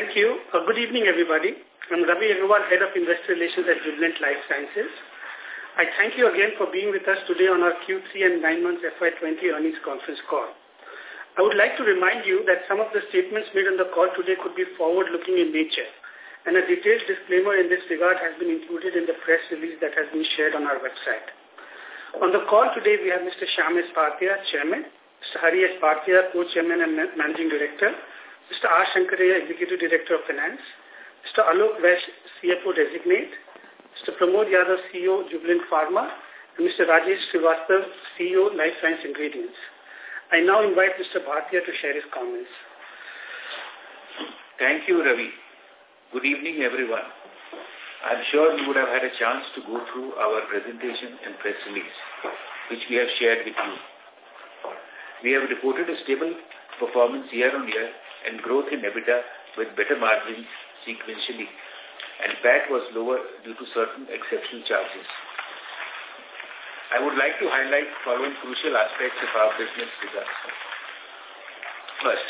Thank you. Uh, good evening, everybody. I'm Ravi Agrawal, Head of Investor Relations at Jubilant Life Sciences. I thank you again for being with us today on our Q3 and 9 months FY20 earnings conference call. I would like to remind you that some of the statements made on the call today could be forward-looking in nature, and a detailed disclaimer in this regard has been included in the press release that has been shared on our website. On the call today, we have Mr. Shyam S. Chairman, Mr. Hari S. Co-Chairman and Managing Director, Mr. R. Sankaraiah, Executive Director of Finance, Mr. Alok Vash, CFO Designate, Mr. Pramod Yadav, CEO, Jubilant Pharma, and Mr. Rajesh Srivastav, CEO, Life Science Ingredients. I now invite Mr. Bhartia to share his comments. Thank you, Ravi. Good evening, everyone. I'm sure you would have had a chance to go through our presentation and press release, which we have shared with you. We have reported a stable performance year on year and growth in EBITDA with better margins sequentially, and PAT was lower due to certain exceptional charges. I would like to highlight following crucial aspects of our business results. First,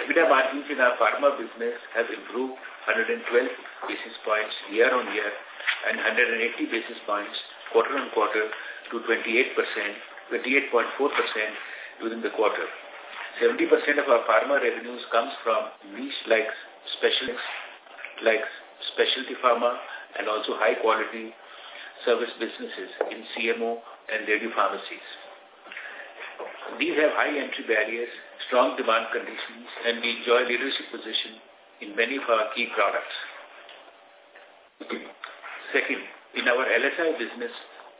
EBITDA margins in our pharma business have improved 112 basis points year on year and 180 basis points quarter on quarter to 28%, 28.4% within the quarter. 70% of our pharma revenues comes from niche like specialists, like specialty pharma and also high quality service businesses in CMO and radio pharmacies. These have high entry barriers, strong demand conditions, and we enjoy leadership position in many of our key products. Second, in our LSI business,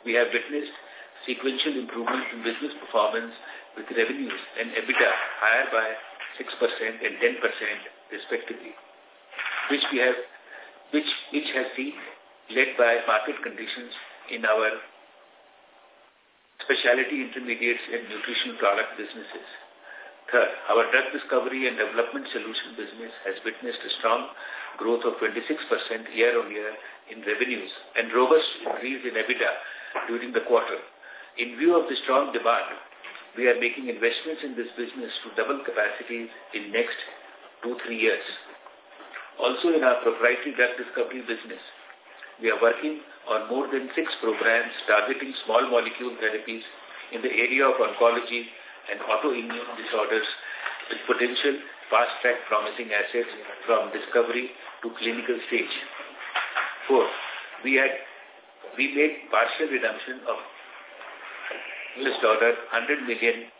we have witnessed sequential improvement in business performance with revenues and EBITDA higher by 6% and 10% respectively, which we have, which, which has been led by market conditions in our specialty intermediates and nutrition product businesses. Third, our drug discovery and development solution business has witnessed a strong growth of 26% year-on-year in revenues and robust increase in EBITDA during the quarter. In view of the strong demand, we are making investments in this business to double capacities in next two, three years. Also in our proprietary drug discovery business, we are working on more than six programs targeting small molecule therapies in the area of oncology and autoimmune disorders with potential fast-track promising assets from discovery to clinical stage. Fourth, we had we made partial redemption of US dollar 100 million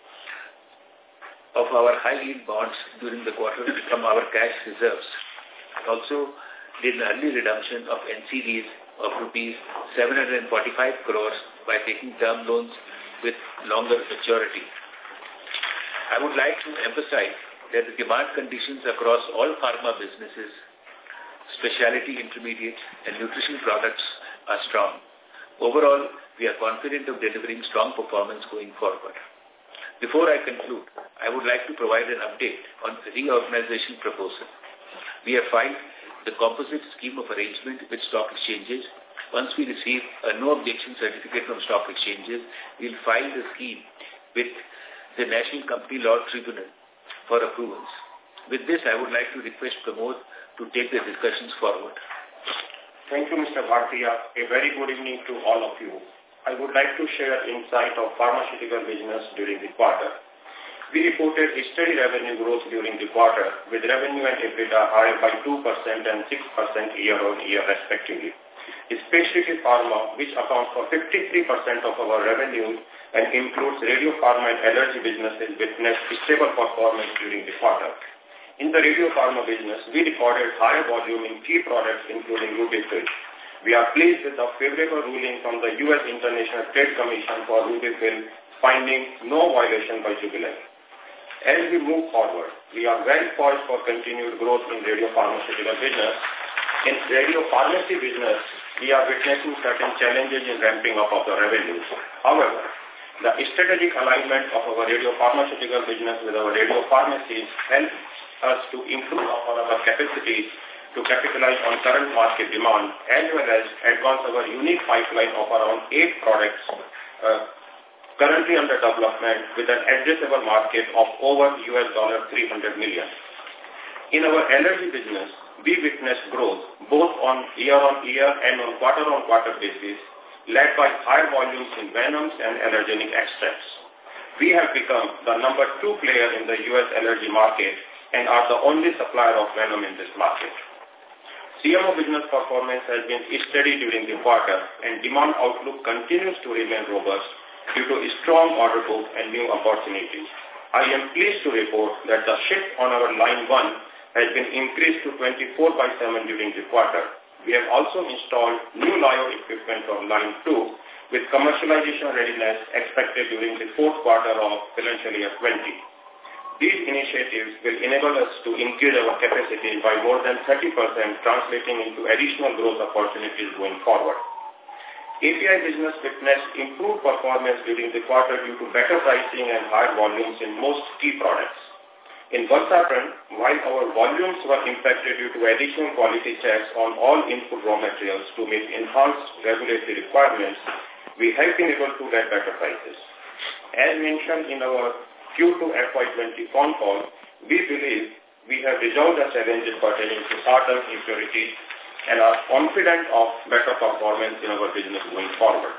of our high-yield bonds during the quarter from our cash reserves. Also, did an early redemption of NCDs of rupees 745 crores by taking term loans with longer maturity. I would like to emphasize that the demand conditions across all pharma businesses, specialty intermediates and nutrition products are strong. Overall, we are confident of delivering strong performance going forward. Before I conclude, I would like to provide an update on the reorganization proposal. We have filed the composite scheme of arrangement with stock exchanges. Once we receive a no objection certificate from stock exchanges, we'll file the scheme with the National Company Law Tribunal for approvals. With this, I would like to request Pramod to take the discussions forward. Thank you, Mr. Bhartia. A very good evening to all of you. I would like to share insight of pharmaceutical business during the quarter. We reported steady revenue growth during the quarter, with revenue and EBITDA higher by 2% and 6% year-on-year respectively. Specialty pharma, which accounts for 53% of our revenue and includes radio pharma and allergy businesses, witnessed stable performance during the quarter. In the radio radiopharma business, we recorded higher volume in key products including RubyFill. We are pleased with the favorable ruling from the U.S. International Trade Commission for RubyFill, finding no violation by Jubilant. As we move forward, we are very poised for continued growth in radiopharmaceutical business. In radiopharmacy business, we are witnessing certain challenges in ramping up of the revenues. However, the strategic alignment of our radiopharmaceutical business with our radiopharmacies helps us to improve our capacities to capitalize on current market demand as well as advance our unique pipeline of around eight products uh, currently under development with an addressable market of over US dollar 300 million. In our allergy business, we witnessed growth both on year-on-year -year and on quarter-on-quarter -quarter basis, led by higher volumes in venoms and allergenic extracts. We have become the number two player in the U.S. allergy market and are the only supplier of venom in this market. CMO business performance has been steady during the quarter and demand outlook continues to remain robust due to strong order book and new opportunities. I am pleased to report that the shift on our line 1 has been increased to 24 by 7 during the quarter. We have also installed new lyo equipment on line 2 with commercialization readiness expected during the fourth quarter of financial year 20. These initiatives will enable us to increase our capacity by more than 30%, translating into additional growth opportunities going forward. API business witnessed improved performance during the quarter due to better pricing and higher volumes in most key products. In Valsartan, while our volumes were impacted due to additional quality checks on all input raw materials to meet enhanced regulatory requirements, we have been able to get better prices. As mentioned in our Q2 FY20 phone call, we believe we have resolved the challenges pertaining to certain impurities and are confident of better performance in our business going forward.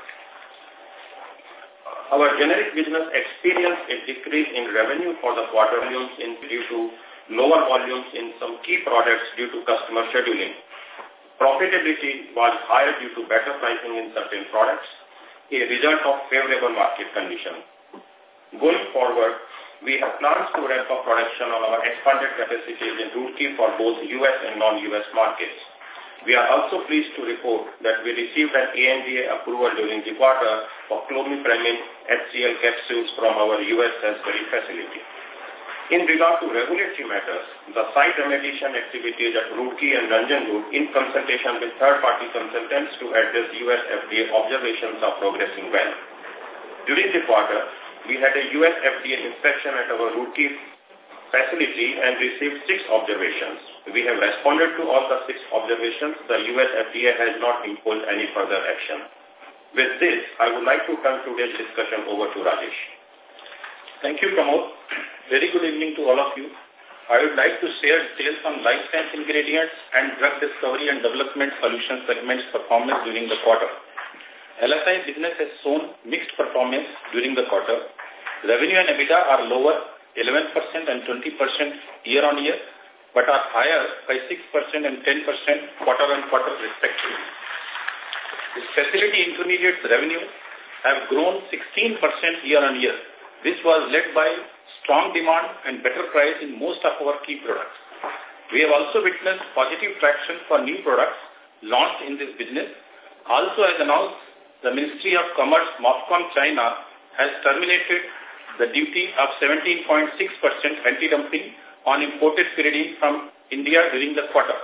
Our generic business experienced a decrease in revenue for the quarter volumes in due to lower volumes in some key products due to customer scheduling. Profitability was higher due to better pricing in certain products, a result of favorable market conditions. Going forward, we have plans to ramp up production on our expanded capacities in Roorkee for both U.S. and non-U.S. markets. We are also pleased to report that we received an ANDA approval during the quarter for clomipramine HCl capsules from our U.S. Facility. In regard to regulatory matters, the site remediation activities at Roorkee and Nanjangud in consultation with third-party consultants to address U.S. FDA observations are progressing well. During the quarter, we had a U.S. FDA inspection at our Roorkee facility and received six observations. We have responded to all the six observations. The U.S. FDA has not imposed any further action. With this, I would like to turn today's discussion over to Rajesh. Thank you, Pramod. Very good evening to all of you. I would like to share details on life science ingredients and drug discovery and development solution segments performance during the quarter. LSI business has shown mixed performance during the quarter. Revenue and EBITDA are lower 11% and 20% year-on-year, but are higher by 6% and 10% quarter-on-quarter respectively. The specialty intermediates revenue have grown 16% year-on-year. This was led by strong demand and better price in most of our key products. We have also witnessed positive traction for new products launched in this business. Also as announced the Ministry of Commerce, MOFCOM China, has terminated the duty of 17.6% anti-dumping on imported pyridine from India during the quarter.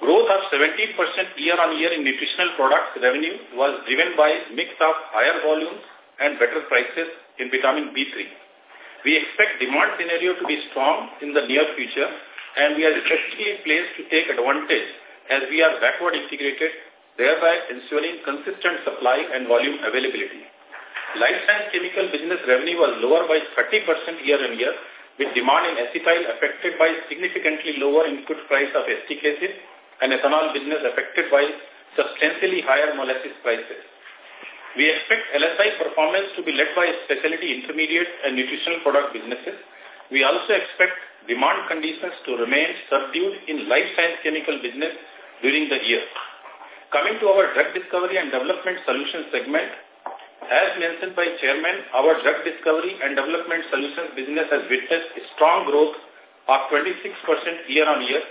Growth of 17% year-on-year in nutritional products revenue was driven by mix of higher volumes and better prices in vitamin B3. We expect demand scenario to be strong in the near future and we are strategically placed to take advantage as we are backward integrated thereby ensuring consistent supply and volume availability. Life science chemical business revenue was lower by 30% year-on-year with demand in acetyl affected by significantly lower input price of acetic acid and ethanol business affected by substantially higher molasses prices. We expect LSI performance to be led by specialty intermediate and nutritional product businesses. We also expect demand conditions to remain subdued in life science chemical business during the year. Coming to our drug discovery and development solutions segment, as mentioned by chairman, our drug discovery and development solutions business has witnessed strong growth of 26% year-on-year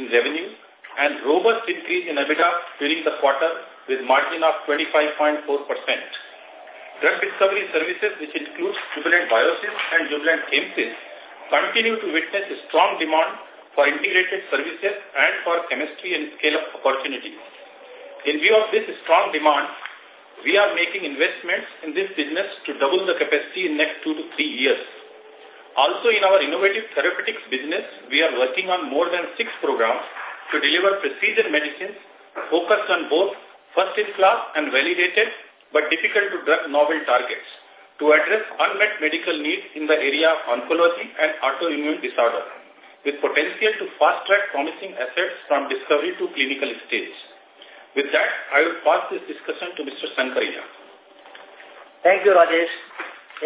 in revenue and robust increase in EBITDA during the quarter with margin of 25.4%. Drug discovery services, which includes Jubilant Biosys and Jubilant Chemsys, continue to witness strong demand for integrated services and for chemistry and scale-up opportunities. In view of this strong demand, we are making investments in this business to double the capacity in next two to three years. Also in our innovative therapeutics business, we are working on more than six programs to deliver precision medicines focused on both first-in-class and validated but difficult to drug novel targets to address unmet medical needs in the area of oncology and autoimmune disorder. with potential to fast-track promising assets from discovery to clinical stage. With that, I will pass this discussion to Mr. Sankaraiah. Thank you, Rajesh.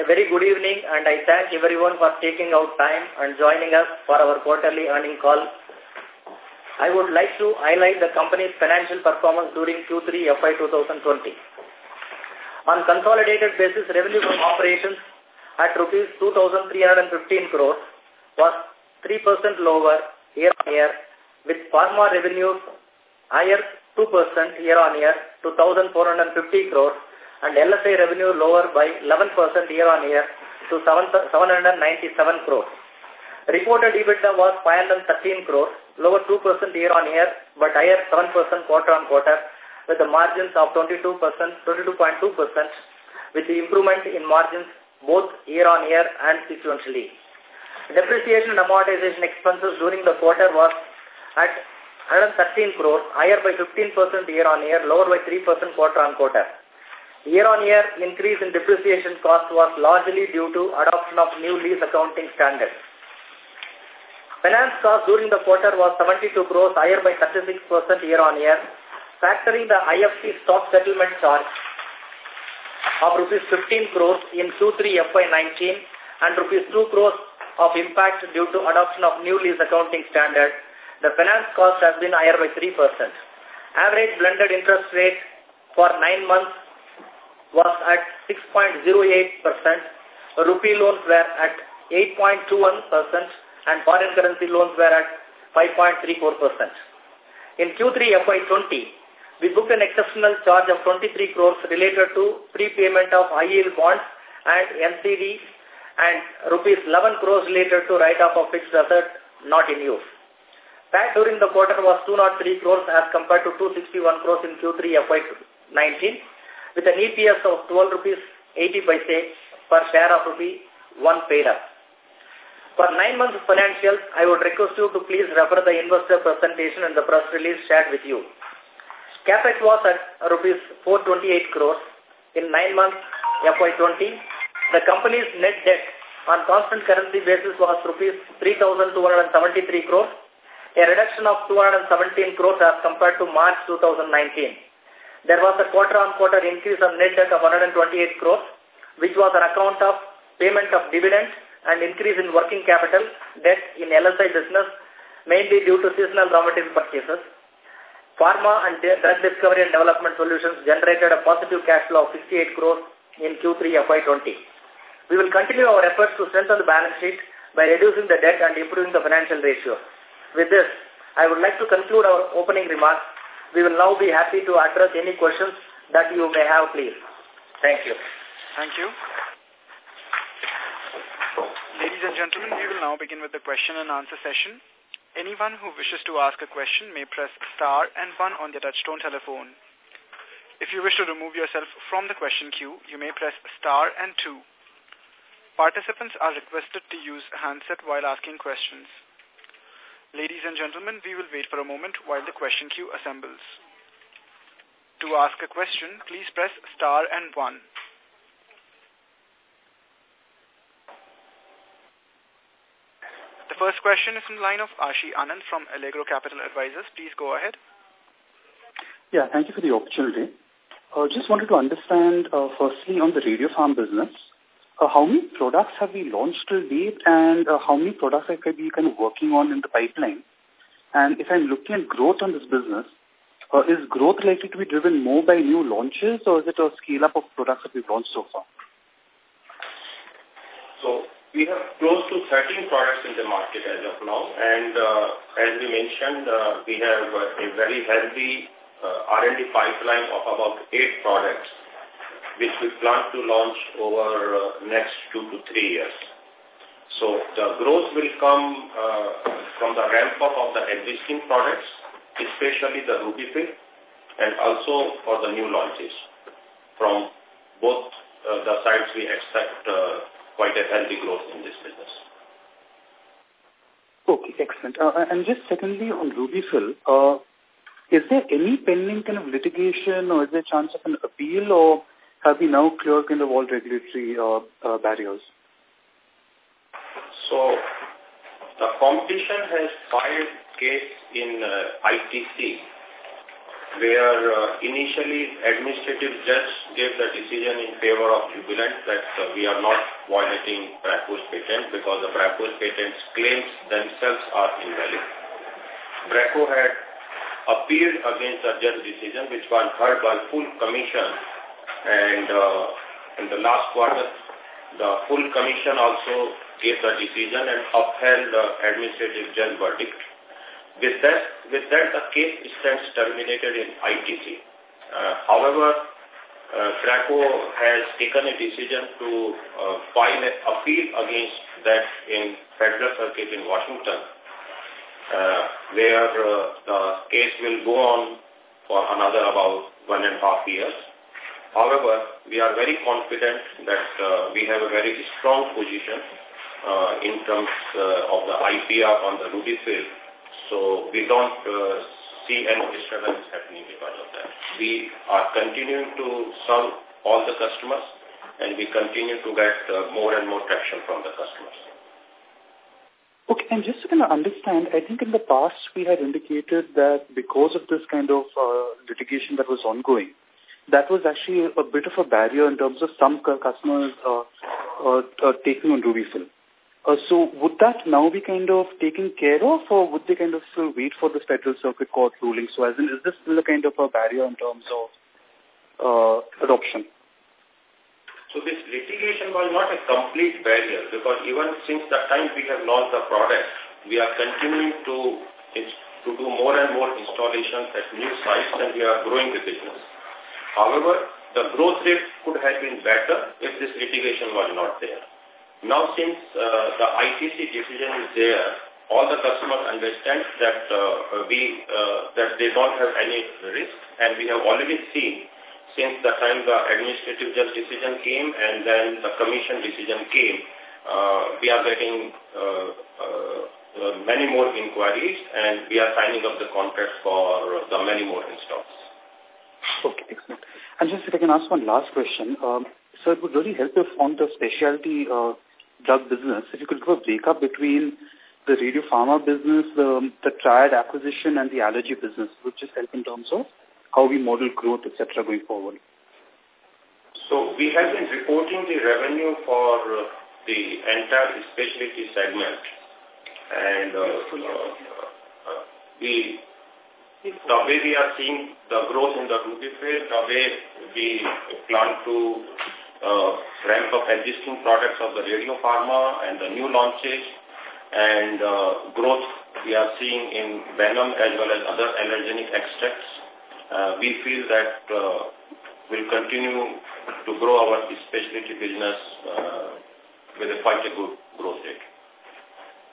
A very good evening and I thank everyone for taking out time and joining us for our quarterly earning call. I would like to highlight the company's financial performance during Q3 FY 2020. On consolidated basis, revenue from operations at rupees 2,315 crores was 3% lower year-on-year with pharma revenues higher 2% year-on-year to 1,450 crores and LSI revenue lower by 11% year-on-year to 797 crores. Reported EBITDA was 513 crores, lower 2% year-on-year, but higher 7% quarter-on-quarter, with the margins of 22%, 22.2%, with the improvement in margins both year-on-year and sequentially. Depreciation and amortization expenses during the quarter was at 113 crores, higher by 15% year-on-year, lower by 3% quarter-on-quarter. Year-on-year increase in depreciation cost was largely due to adoption of new lease accounting standards. Finance cost during the quarter was 72 crores, higher by 36% year-on-year, factoring the IFC stock settlement charge of rupees 15 crores in Q3 FY19 and rupees 2 crores of impact due to adoption of new lease accounting standard, the finance cost has been higher by 3%. Average blended interest rate for nine months was at 6.08%, rupee loans were at 8.21%, and foreign currency loans were at 5.34%. In Q3 FY20, we booked an exceptional charge of 23 crores related to prepayment of high-yield bonds and NCD and rupees 11 crores related to write-off of fixed assets not in use. PAT during the quarter was 203 crores as compared to 261 crores in Q3 FY19 with an EPS of 12 rupees 80 paise per share of rupee 1 paid up. For nine months financials, I would request you to please refer the investor presentation and the press release shared with you. CapEx was at rupees 428 crores. In nine months FY20, the company's net debt on constant currency basis was rupees 3,273 crores, a reduction of 217 crores as compared to March 2019. There was a quarter-on-quarter -quarter increase of net debt of 128 crores, which was an account of payment of dividends and increase in working capital debt in LSI business, mainly due to seasonal raw material purchases. Pharma and drug discovery and development solutions generated a positive cash flow of 68 crores in Q3 FY20. We will continue our efforts to strengthen the balance sheet by reducing the debt and improving the financial ratio. With this, I would like to conclude our opening remarks we will now be happy to address any questions that you may have, please. Thank you. Thank you. Ladies and gentlemen, we will now begin with the question and answer session. Anyone who wishes to ask a question may press star and one on their touchtone telephone. If you wish to remove yourself from the question queue, you may press star and two. Participants are requested to use handset while asking questions. Ladies and gentlemen, we will wait for a moment while the question queue assembles. To ask a question, please press star and one. The first question is from the line of Ashi Anand from Allegro Capital Advisors. Please go ahead. Yeah, thank you for the opportunity. Uh, just wanted to understand, uh, firstly, on the radio farm business, uh, how many products have we launched till date and uh, how many products are we kind of working on in the pipeline? And if I'm looking at growth on this business, uh, is growth likely to be driven more by new launches or is it a scale-up of products that we've launched so far? So we have close to 13 products in the market as of now and uh, as we mentioned, uh, we have a very healthy uh, R&D pipeline of about eight products which we plan to launch over uh, next two to three years. So the growth will come uh, from the ramp-up of the existing products, especially the RubyFill, and also for the new launches. From both uh, the sides, we expect quite a healthy growth in this business. Okay, excellent. Uh, and just secondly, on RubyFill, uh, is there any pending kind of litigation or is there a chance of an appeal or have we now cleared kind of all regulatory uh, uh, barriers? So, the competition has filed case in uh, ITC where uh, initially administrative judge gave the decision in favor of Jubilant that uh, we are not violating Bracco's patent because the Bracco's patent's claims themselves are invalid. Bracco had appealed against the judge decision which was heard by full commission and uh, in the last quarter the full commission also gave the decision and upheld the administrative judge verdict. With that, with that, the case stands terminated in ITC. Uh, however, uh, Bracco has taken a decision to uh, file an appeal against that in Federal Circuit in Washington, uh, where uh, the case will go on for another about one and a half years. However, we are very confident that uh, we have a very strong position uh, in terms uh, of the IPR on the RubyFill so we don't uh, see any disturbance happening because of that. We are continuing to serve all the customers and we continue to get uh, more and more traction from the customers. Okay, and just to kind of understand, I think in the past we had indicated that because of this kind of uh, litigation that was ongoing, that was actually a bit of a barrier in terms of some customers uh, uh, uh, taking on Ruby Fill. Uh, so would that now be kind of taken care of or would they kind of still wait for the Federal Circuit Court ruling? So as in, is this still a kind of a barrier in terms of uh, adoption? So this litigation was not a complete barrier because even since the time we have launched the product, we are continuing to, to do more and more installations at new sites and we are growing the business. However, the growth rate could have been better if this litigation was not there. Now, since uh, the ITC decision is there, all the customers understand that uh, we uh, that they don't have any risk, and we have already seen since the time the administrative judge decision came and then the commission decision came, uh, we are getting uh, uh, many more inquiries and we are signing up the contracts for the many more installs. Okay, excellent. And just if I can ask one last question, um, so it would really help if on the specialty uh, drug business, if you could give a breakup between the radio pharma business, the, the triad acquisition and the allergy business, which just help in terms of how we model growth, etc. going forward. So we have been reporting the revenue for uh, the entire specialty segment. And uh, uh, we, the way we are seeing the growth in the RubyFill, the way we plan to uh, ramp up existing products of the radio pharma and the new launches and uh, growth we are seeing in venom as well as other allergenic extracts. Uh, we feel that uh, we'll continue to grow our specialty business uh, with a quite a good growth rate.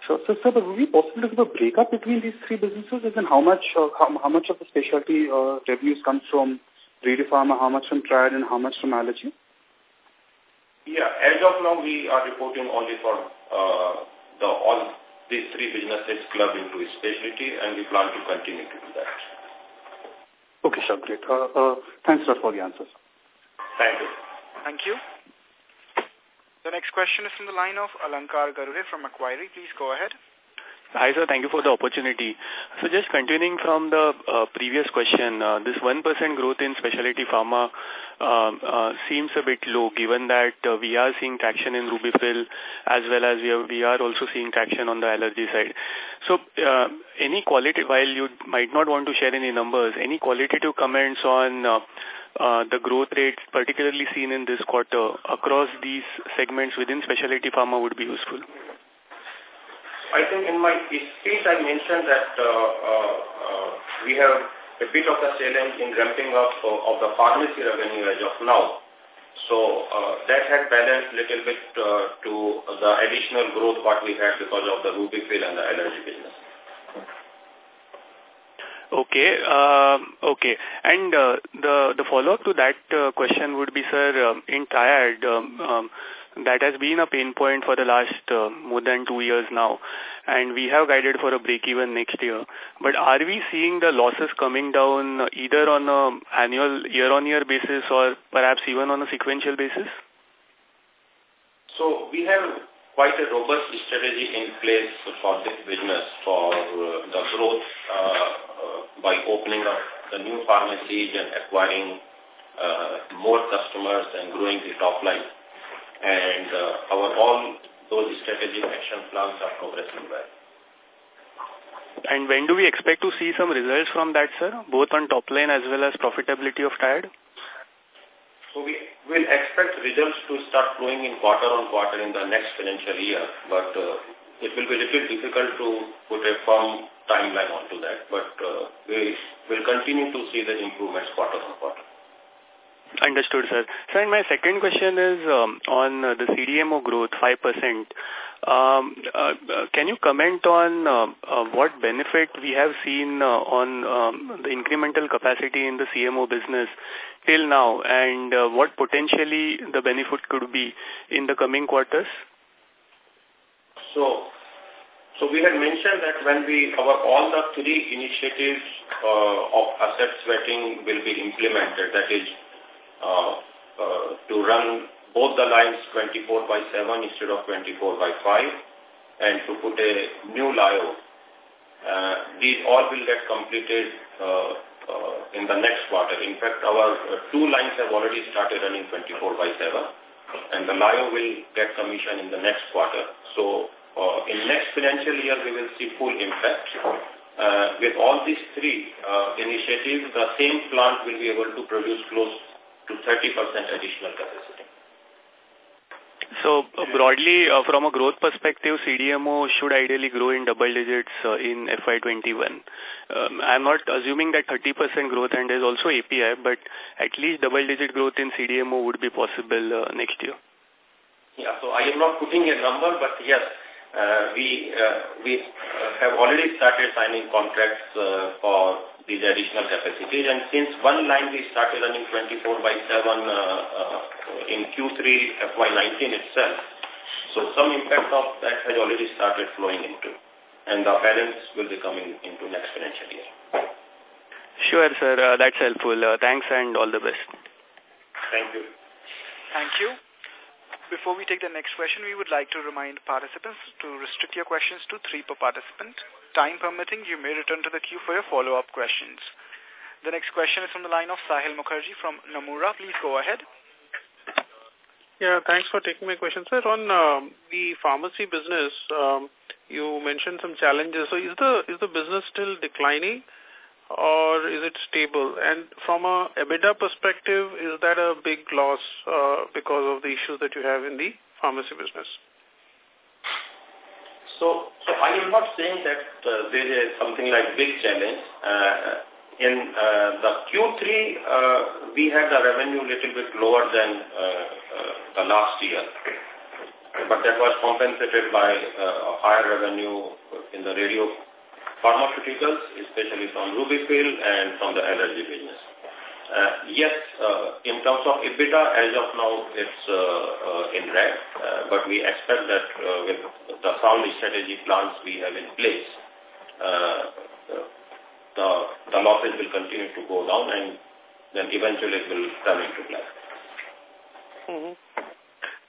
Sure. So, sir, would it be possible to give a breakup between these three businesses and how much uh, how, how much of the specialty uh, revenues comes from radio pharma, how much from triad, and how much from allergy? Yeah, as of now, we are reporting only for uh, the all these three businesses club into specialty, and we plan to continue to do that. Okay, sure, great. Uh, uh, thanks a lot for the answers. Thank you. Thank you. The next question is from the line of Alankar Garude from Macquarie. Please go ahead. Hi, sir. Thank you for the opportunity. So just continuing from the uh, previous question, uh, this 1% growth in specialty pharma uh, uh, seems a bit low given that uh, we are seeing traction in RubyFill as well as we are, we are also seeing traction on the allergy side. So uh, any qualitative, while you might not want to share any numbers, any qualitative comments on uh, the growth rates particularly seen in this quarter across these segments within specialty pharma would be useful. I think in my speech I mentioned that uh, uh, uh, we have a bit of a challenge in ramping up of the pharmacy revenue as of now. So uh, that had balanced a little bit uh, to the additional growth what we had because of the RubyFill and the allergy business. Okay. Uh, okay. And uh, the the follow-up to that uh, question would be, sir, um, in Triad, um, um, that has been a pain point for the last uh, more than two years now. And we have guided for a break-even next year. But are we seeing the losses coming down either on a annual year-on-year -year basis or perhaps even on a sequential basis? So we have quite a robust strategy in place for this business for uh, the growth uh, uh, by opening up the new pharmacies and acquiring uh, more customers and growing the top line. And uh, our all those strategic action plans are progressing well. And when do we expect to see some results from that, sir, both on top line as well as profitability of Triad? So we will expect results to start flowing in quarter on quarter in the next financial year, but uh, it will be a little difficult to put a firm timeline onto that, but uh, we will continue to see the improvements quarter on quarter. Understood, sir. Sir, my second question is um, on uh, the CDMO growth, 5%. Um, uh, uh, can you comment on uh, uh, what benefit we have seen uh, on um, the incremental capacity in the CMO business till now and uh, what potentially the benefit could be in the coming quarters? So, so we had mentioned that when we, our all the three initiatives uh, of asset sweating will be implemented, that is uh, uh, to run both the lines 24 by 7 instead of 24 by 5 and to put a new lyo. Uh, these all will get completed uh, in the next quarter. In fact, our uh, two lines have already started running 24 by 7 and the lyo will get commission in the next quarter. So uh, in next financial year, we will see full impact. Uh, with all these three uh, initiatives, the same plant will be able to produce close to 30% additional capacity. So uh, broadly, uh, from a growth perspective, CDMO should ideally grow in double digits uh, in FY21. Um, I'm not assuming that 30% growth and there's also API, but at least double-digit growth in CDMO would be possible uh, next year. Yeah, so I am not putting a number, but yes, uh, we uh, we have already started signing contracts for these additional capacities. And since one line we started running 24 by 7 uh, uh, in Q3 FY19 itself, so some impact of that has already started flowing into. And the balance will be coming into next financial year. Sure, sir. Uh, that's helpful. Uh, thanks and all the best. Thank you. Thank you. Before we take the next question, we would like to remind participants to restrict your questions to three per participant. Time permitting, you may return to the queue for your follow-up questions. The next question is from the line of Saion Mukherjee from Nomura. Please go ahead. Yeah, thanks for taking my question, sir. On um, the pharmacy business, um, you mentioned some challenges. So is the is the business still declining? or is it stable? And from a EBITDA perspective, is that a big loss uh, because of the issues that you have in the pharmacy business? So, so I am not saying that uh, there is something like big challenge. Uh, in uh, the Q3, uh, we had the revenue little bit lower than uh, uh, the last year. But that was compensated by uh, higher revenue in the radio pharmaceuticals, especially from RubyFill and from the allergy business. Uh, yes, uh, in terms of EBITDA, as of now, it's uh, uh, in red, uh, but we expect that uh, with the sound strategy plans we have in place, uh, the, the losses will continue to go down and then eventually it will turn into black. Mm -hmm.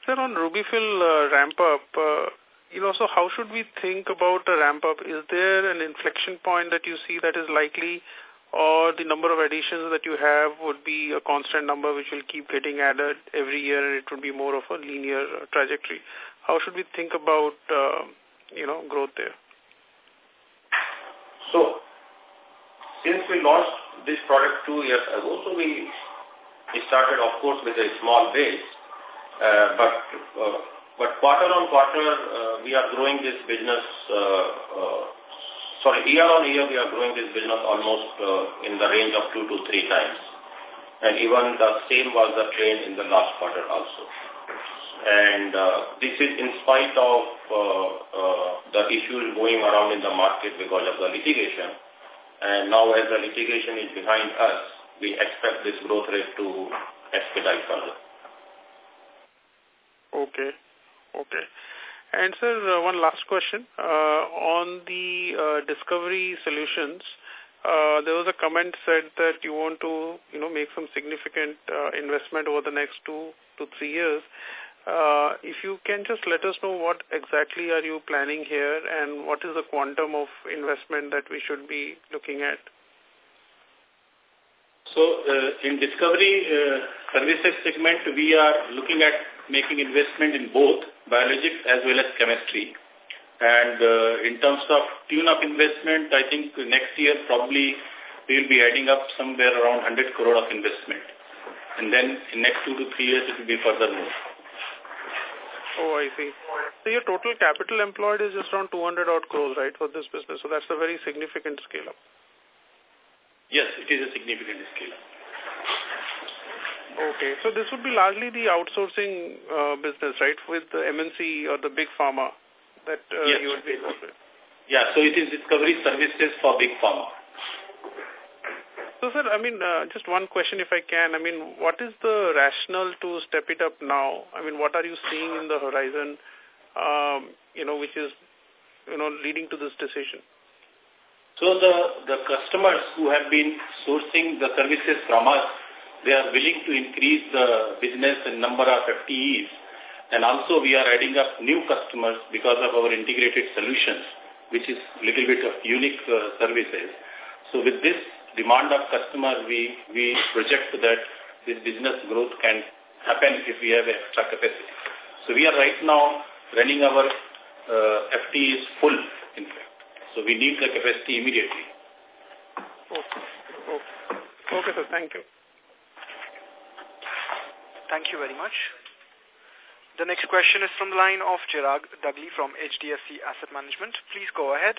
Sir, on RubyFill uh, ramp-up, uh, you know, so how should we think about a ramp-up? Is there an inflection point that you see that is likely or the number of additions that you have would be a constant number which will keep getting added every year and it would be more of a linear uh, trajectory? How should we think about, uh, you know, growth there? So, since we launched this product two years ago, so we, we started, of course, with a small base, uh, but uh, but quarter on quarter, uh, we are growing this business, uh, uh, sorry, year on year, we are growing this business almost uh, in the range of two to three times. And even the same was the trend in the last quarter also. And uh, this is in spite of uh, uh, the issues going around in the market because of the litigation. And now as the litigation is behind us, we expect this growth rate to expedite further. Okay. Okay. And sir, uh, one last question. Uh, on the uh, discovery solutions, uh, there was a comment said that you want to, you know, make some significant uh, investment over the next two to three years. Uh, if you can just let us know what exactly are you planning here and what is the quantum of investment that we should be looking at? So uh, in Discovery uh, Services segment, we are looking at making investment in both biologics as well as chemistry. And uh, in terms of tune-up investment, I think next year probably we will be adding up somewhere around 100 crore of investment. And then in next two to three years, it will be further more. Oh, I see. So your total capital employed is just around 200 odd crores, right, for this business. So that's a very significant scale-up. Yes, it is a significant scale-up. Okay, so this would be largely the outsourcing uh, business, right, with the MNC or the big pharma that uh, yes. you would be involved with. Yeah, so it is discovery services for big pharma. So, sir, I mean, uh, just one question if I can. I mean, what is the rationale to step it up now? I mean, what are you seeing in the horizon, um, you know, which is, you know, leading to this decision? So the, the customers who have been sourcing the services from us, they are willing to increase the business and number of FTEs. And also we are adding up new customers because of our integrated solutions, which is a little bit of unique uh, services. So with this demand of customer, we, we project that this business growth can happen if we have extra capacity. So we are right now running our uh, FTEs full, in fact. So we need the capacity immediately. Okay. Okay, okay sir. Thank you. Thank you very much. The next question is from the line of Chirag Dagli from HDFC Asset Management. Please go ahead.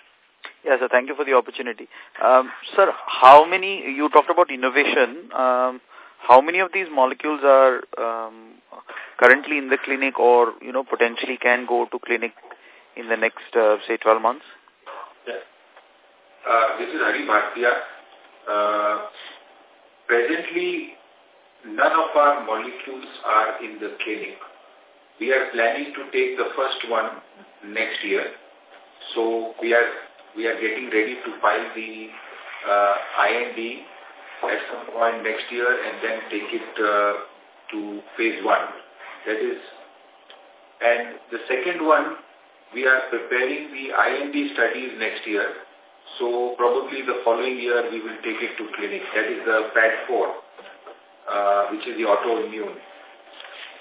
Yes, sir. Thank you for the opportunity. Um, sir, how many, you talked about innovation, um, how many of these molecules are um, currently in the clinic or, you know, potentially can go to clinic in the next, uh, say, 12 months? Yeah. Uh, this is Hari Bhartia. Uh, presently, none of our molecules are in the clinic. We are planning to take the first one next year. So we are we are getting ready to file the uh, IND at some point next year and then take it uh, to phase one. That is, and the second one, we are preparing the IND studies next year. So probably the following year we will take it to clinic. That is the PAD4, uh, which is the autoimmune.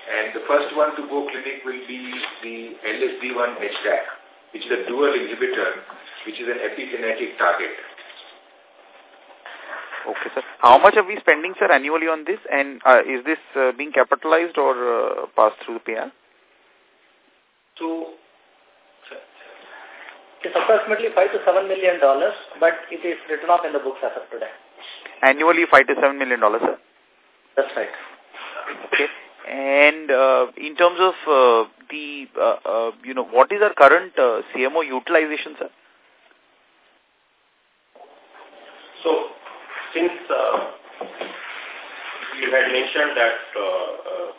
And the first one to go clinic will be the LSD1 HDAC, which is a dual inhibitor, which is an epigenetic target. Okay, sir. How much are we spending, sir, annually on this? And uh, is this uh, being capitalized or uh, passed through the PL? So, it's approximately 5 to 7 million dollars, but it is written off in the books as of today. Annually 5 to 7 million dollars, sir? That's right. Okay. And uh, in terms of uh, the, uh, uh, you know, what is our current uh, CMO utilization, sir? So, since uh, you had mentioned that uh, uh,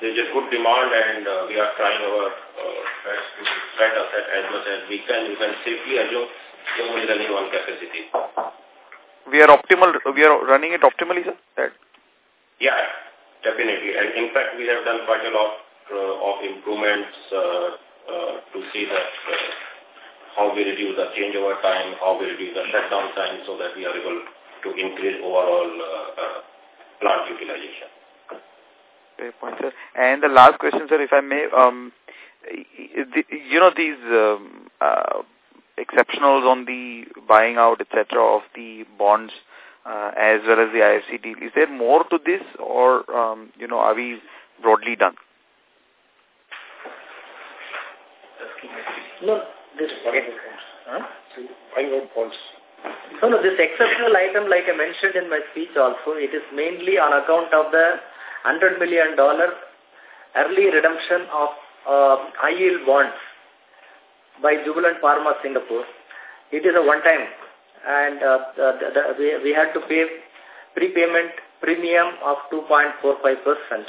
there is a good demand and uh, we are trying our uh, best to spread asset as much as we can, you can safely assume we are running on capacity. We are optimal, we are running it optimally, sir? That. Yeah, definitely. And in fact, we have done quite a lot uh, of improvements uh, uh, to see that uh, how we reduce the changeover time, how we reduce the shutdown time so that we are able to increase overall uh, uh, plant utilization. Great point, sir. And the last question, sir, if I may, um, the, you know, these um, exceptionals on the buying out, etc., of the bonds uh, as well as the IFC deal, is there more to this or, um, you know, are we broadly done? No, this huh? buying out bonds. No, no, this exceptional item, like I mentioned in my speech also, it is mainly on account of the $100 million early redemption of uh, high-yield bonds by Jubilant Pharma Singapore. It is a one-time and uh, the, the, we, we had to pay prepayment premium of 2.45%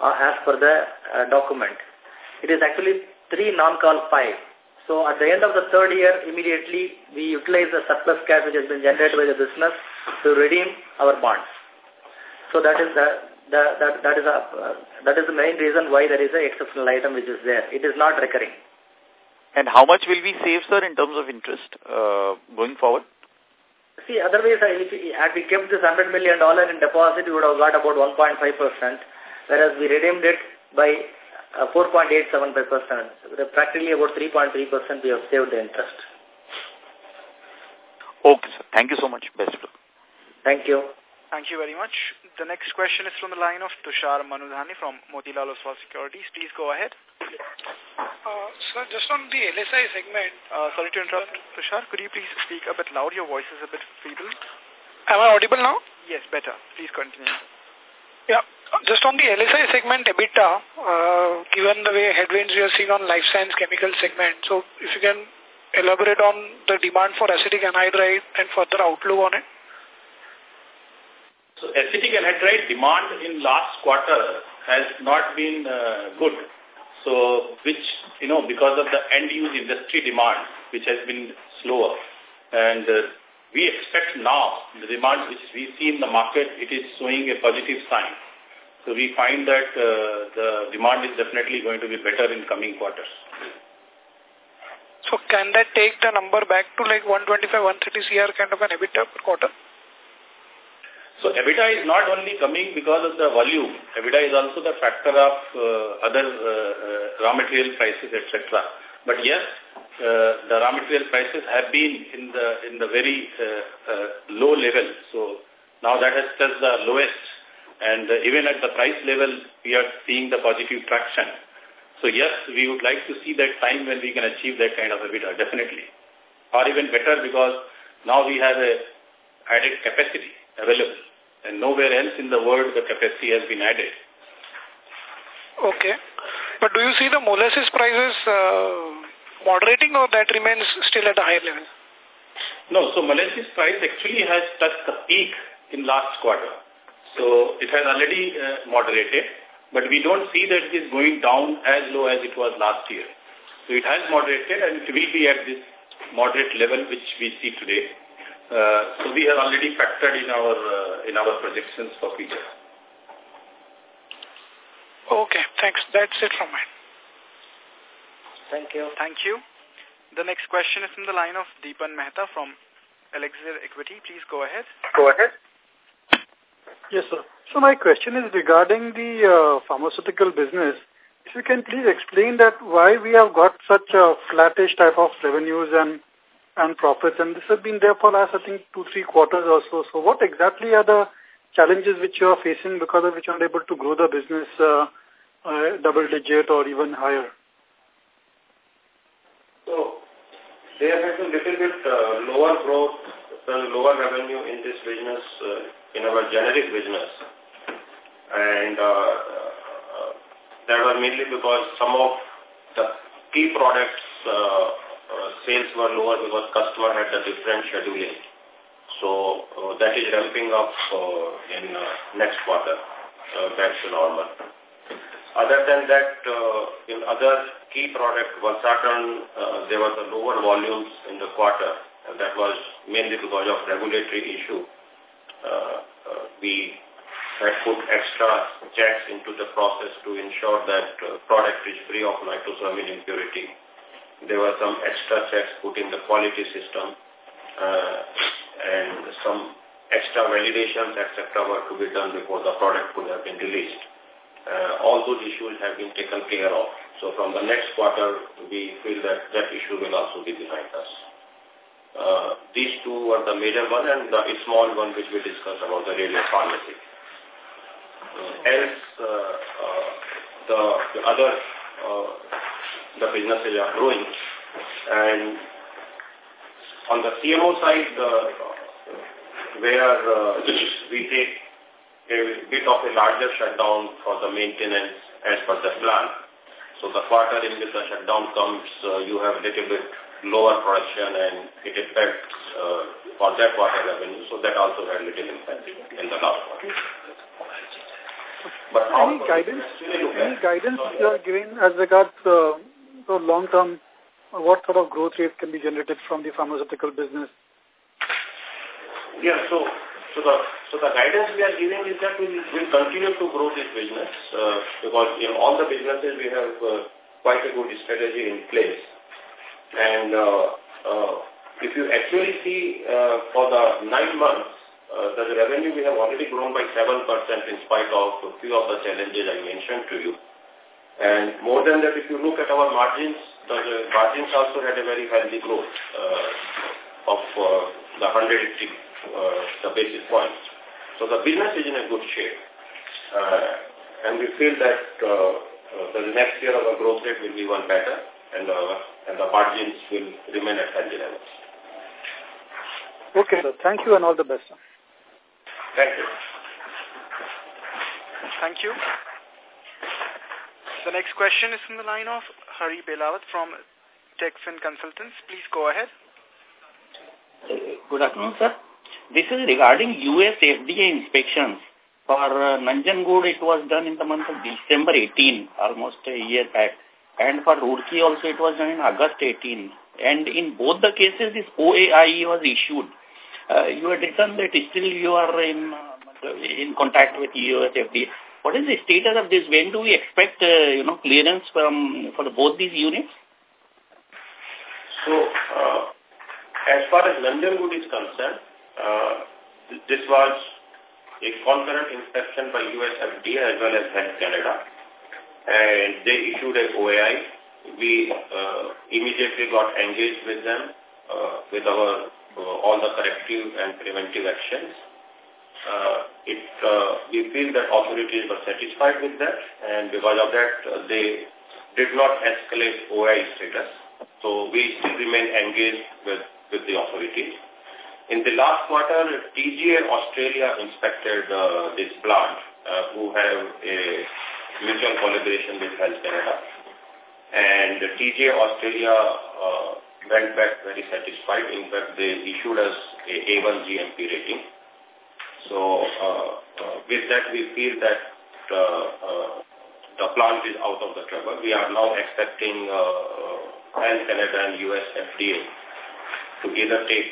uh, as per the uh, document. It is actually 3 non-call 5. So at the end of the third year, immediately we utilize the surplus cash which has been generated by the business to redeem our bonds. So that is the that, that, that, is a, uh, that is the main reason why there is an exceptional item which is there. It is not recurring. And how much will we save, sir, in terms of interest uh, going forward? See, otherwise, if we, had we kept this $100 million in deposit, we would have got about 1.5%, whereas we redeemed it by uh, 4.875%. Practically about 3.3% we have saved the interest. Okay, sir. Thank you so much. Best of luck. Thank you. Thank you very much. The next question is from the line of Tushar Manudhane from Motilal Oswal Securities. Please go ahead. Uh, sir, just on the LSI segment. Uh, sorry to interrupt. Tushar, could you please speak a bit loud? Your voice is a bit feeble. Am I audible now? Yes, better. Please continue. Yeah. Just on the LSI segment EBITDA, uh, given the way headwinds we are seeing on life science chemical segment, so if you can elaborate on the demand for acetic anhydride and further outlook on it? So acetic anhydride demand in last quarter has not been uh, good. So which, you know, because of the end-use industry demand, which has been slower. And uh, we expect now the demand which we see in the market, it is showing a positive sign. So we find that uh, the demand is definitely going to be better in coming quarters. So can that take the number back to like 125, 130 CR kind of an EBITDA per quarter? So EBITDA is not only coming because of the volume. EBITDA is also the factor of uh, other uh, uh, raw material prices, etc. But yes, uh, the raw material prices have been in the in the very uh, uh, low level. So now that has touched the lowest and even at the price level, we are seeing the positive traction. So yes, we would like to see that time when we can achieve that kind of EBITDA, definitely. Or even better because now we have a added capacity available and nowhere else in the world the capacity has been added. Okay. But do you see the molasses prices uh, moderating or that remains still at a higher level? No, so molasses price actually has touched the peak in last quarter. So it has already uh, moderated, but we don't see that it is going down as low as it was last year. So it has moderated and it will be at this moderate level which we see today. Uh, so we have already factored in our uh, in our projections for future. Okay, thanks. That's it from me. Thank you. Thank you. The next question is from the line of Deepan Mehta from Elixir Equity. Please go ahead. Go ahead. Yes, sir. So my question is regarding the uh, pharmaceutical business. If you can please explain that why we have got such a flattish type of revenues and and profits, and this has been there for last, I think, two, three quarters or so. So what exactly are the challenges which you are facing because of which you are able to grow the business uh, uh, double digit or even higher? So there has been little bit uh, lower growth, lower revenue in this business uh, in our generic business. And uh, uh, that was mainly because some of the key products uh, sales were lower because customer had a different scheduling. So uh, that is ramping up uh, in uh, next quarter uh, back to normal. Other than that, uh, in other key product, Valsartan, uh, there was a lower volumes in the quarter. And that was mainly because of regulatory issue uh, uh, we had put extra checks into the process to ensure that uh, product is free of nitrosamine impurity. There were some extra checks put in the quality system uh, and some extra validations, etc. were to be done before the product could have been released. Uh, all those issues have been taken care of. So from the next quarter, we feel that that issue will also be behind us. Uh, these two were the major one and the small one which we discussed about the radio pharmacy. Uh, else, uh, uh, the, the other uh, the businesses are growing. And on the CMO side, uh, where uh, we take a bit of a larger shutdown for the maintenance as per the plan. So the quarter in which the shutdown comes, uh, you have a little bit lower production and it affects uh, for that quarter revenue. So that also had a little impact in the last quarter. But any guidance, any guidance you are giving as regards uh, the long-term, what sort of growth rate can be generated from the pharmaceutical business? Yeah, so So the so the guidance we are giving is that we will continue to grow this business uh, because in all the businesses we have uh, quite a good strategy in place. And uh, uh, if you actually see uh, for the nine months, uh, the revenue we have already grown by 7% in spite of a few of the challenges I mentioned to you. And more than that, if you look at our margins, the margins also had a very healthy growth uh, of uh, the 180 uh, the basis points. So the business is in a good shape. Uh, and we feel that uh, the next year our growth rate will be one better and, and the margins will remain at healthy levels. Okay, sir. Thank you and all the best. Sir. Thank you. Thank you. The next question is from the line of Hari Belawat from TechFin Consultants. Please go ahead. Good afternoon, sir. This is regarding US FDA inspections. For uh, Nanjangud, it was done in the month of December 18, almost a year back. And for Roorkee also, it was done in August 18. And in both the cases, this OAI was issued. Uh, you had written that still you are in uh, in contact with US FDA. What is the status of this? When do we expect, uh, you know, clearance from for both these units? So, uh, as far as Nanjangud is concerned, uh, this was a concurrent inspection by US FDA as well as Health Canada. And they issued a OAI. We uh, immediately got engaged with them uh, with our uh, all the corrective and preventive actions. Uh, it, uh, we feel that authorities were satisfied with that and because of that uh, they did not escalate OI status. So we still remain engaged with, with the authorities. In the last quarter, TGA Australia inspected uh, this plant, uh, who have a mutual collaboration with Health Canada. And TGA Australia uh, went back very satisfied. In fact, they issued us a A1 GMP rating. So uh, uh, with that, we feel that uh, the plant is out of the trouble. We are now expecting uh, Health Canada and US FDA to either take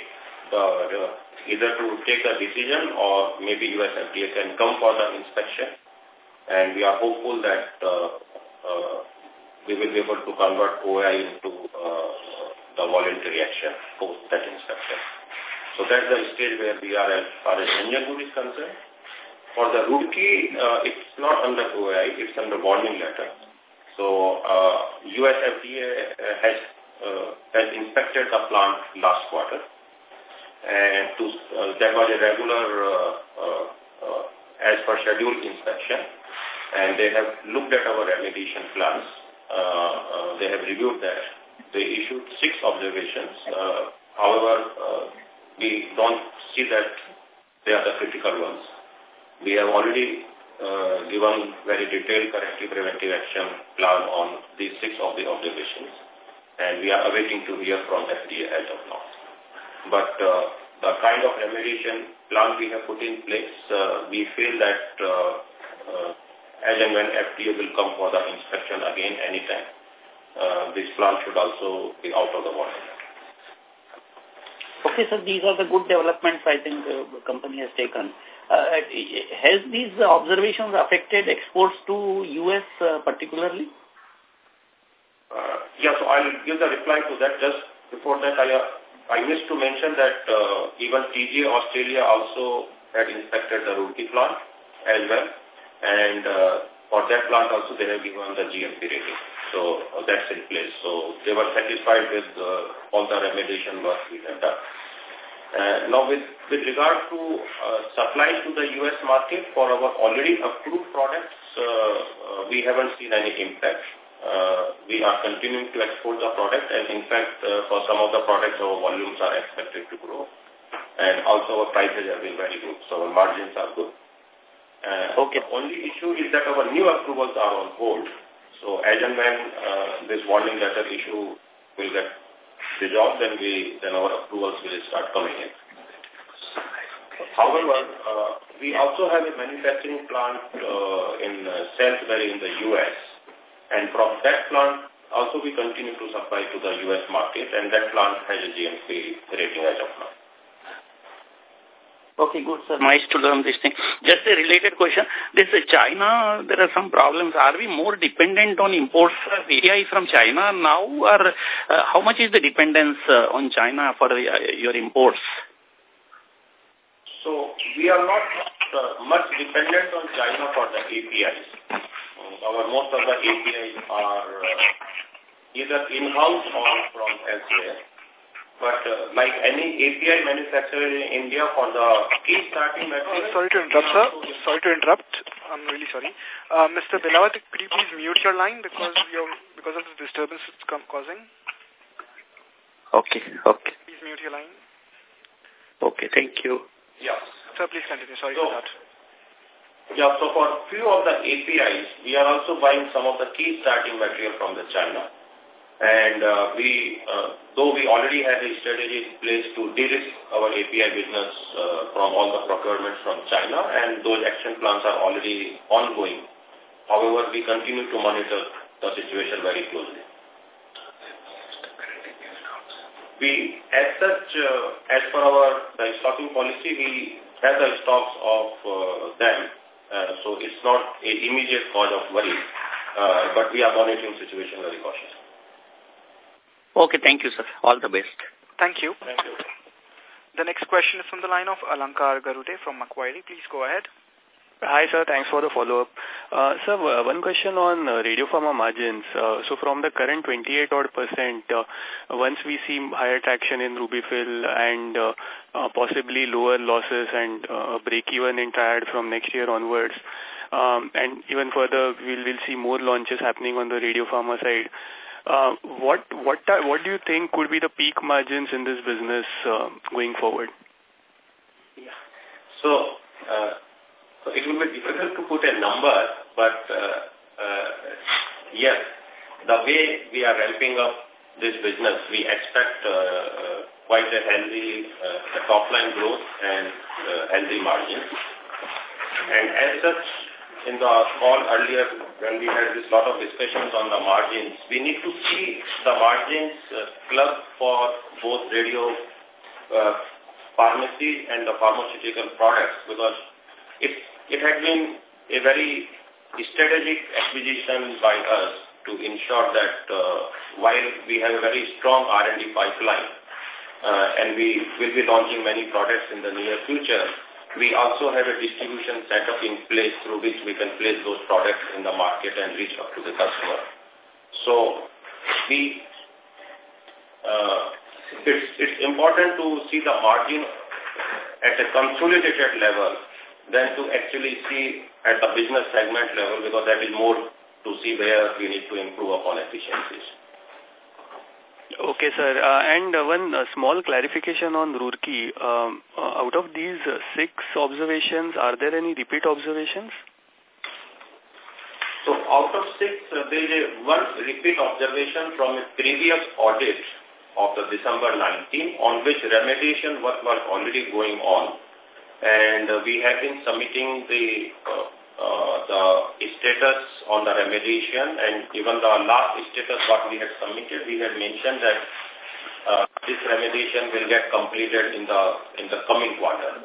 uh, either to take a decision or maybe US FDA can come for the inspection. And we are hopeful that uh, uh, we will be able to convert OI into uh, the voluntary action post that inspection. So that's the stage where we are as far as Nanjangud is concerned. For the Roorkee, uh, it's not under OI, it's under warning letter. So uh, US FDA has, uh, has inspected the plant last quarter and to, uh, that was a regular uh, uh, uh, as per schedule inspection and they have looked at our remediation plans. Uh, uh, they have reviewed that. They issued six observations. Uh, however, uh, we don't see that they are the critical ones. We have already uh, given very detailed corrective preventive action plan on these six of the observations and we are awaiting to hear from FDA as of now. But uh, the kind of remediation plan we have put in place, uh, we feel that uh, uh, as and when FDA will come for the inspection again anytime, uh, this plan should also be out of the water. Okay, so these are the good developments I think the company has taken. Uh, has these observations affected exports to U.S. Uh, particularly? Uh, yeah, so I'll give the reply to that. Just before that, I, uh, I wish to mention that uh, even TGA Australia also had inspected the Roorkee plant as well. And uh, for that plant also they have given the GMP rating. So uh, that's in place. So they were satisfied with uh, all the remediation work we have done. Uh, now, with, with regard to uh, supplies to the U.S. market for our already approved products, uh, uh, we haven't seen any impact. Uh, we are continuing to export the product and in fact uh, for some of the products our volumes are expected to grow and also our prices have been very good so our margins are good. Uh, okay. The only issue is that our new approvals are on hold. So as and when uh, this warning letter issue will get resolved then we then our approvals will start coming in. However, uh, we also have a manufacturing plant uh, in uh, Salisbury in the U.S. And from that plant, also we continue to supply to the U.S. market, and that plant has a GMP rating as of now. Okay, good, sir. Nice to learn this thing. Just a related question. This uh, China, there are some problems. Are we more dependent on imports of API from China now, or uh, how much is the dependence uh, on China for uh, your imports? So we are not uh, much dependent on China for the APIs. Our most of the APIs are uh, either in-house or from elsewhere. But uh, like any API manufacturer in India for the key starting material... Uh, sorry to interrupt, sir. Sorry to interrupt. I'm really sorry. Uh, Mr. Bilawat, could you please mute your line because you're, because of the disturbance it's causing? Okay, okay. Please mute your line. Okay, thank you. Yeah. Sir, please continue. Sorry so, for that. Yeah, so for few of the APIs, we are also buying some of the key starting material from the China. And uh, we, uh, though we already have a strategy in place to de-risk our API business uh, from all the procurements from China, and those action plans are already ongoing. However, we continue to monitor the situation very closely. We, as such, uh, as per our the stocking policy, we have the stocks of uh, them, uh, so it's not an immediate cause of worry, uh, but we are monitoring situation very cautiously. Okay, thank you, sir. All the best. Thank you. Thank you. The next question is from the line of Alankar Garude from Macquarie. Please go ahead. Hi, sir. Thanks for the follow-up. Uh, sir, one question on uh, radiopharma margins. Uh, so from the current 28 odd percent, uh, once we see higher traction in RubyFill and uh, uh, possibly lower losses and uh, break-even in Triad from next year onwards, um, and even further, we'll, we'll see more launches happening on the Radio Pharma side. Uh, what what what do you think could be the peak margins in this business uh, going forward? Yeah. So, uh, so it will be difficult to put a number, but uh, uh, yes, the way we are ramping up this business, we expect uh, uh, quite a healthy uh, top line growth and uh, healthy margins. And as such, in the call earlier when we had this lot of discussions on the margins, we need to see the margins uh, club for both radio uh, pharmacy and the pharmaceutical products because it, it had been a very strategic acquisition by us to ensure that uh, while we have a very strong R&D pipeline uh, and we will be launching many products in the near future, we also have a distribution setup in place through which we can place those products in the market and reach up to the customer. So we, uh, it's, it's important to see the margin at a consolidated level than to actually see at the business segment level because that is more to see where we need to improve upon efficiencies. Okay, sir. Uh, and uh, one uh, small clarification on Roorkee. Um, uh, out of these uh, six observations, are there any repeat observations? So out of six, uh, there is one repeat observation from a previous audit of the December 19 on which remediation work was already going on. And we have been submitting the the status on the remediation and even the last status what we had submitted, we had mentioned that uh, this remediation will get completed in the in the coming quarter.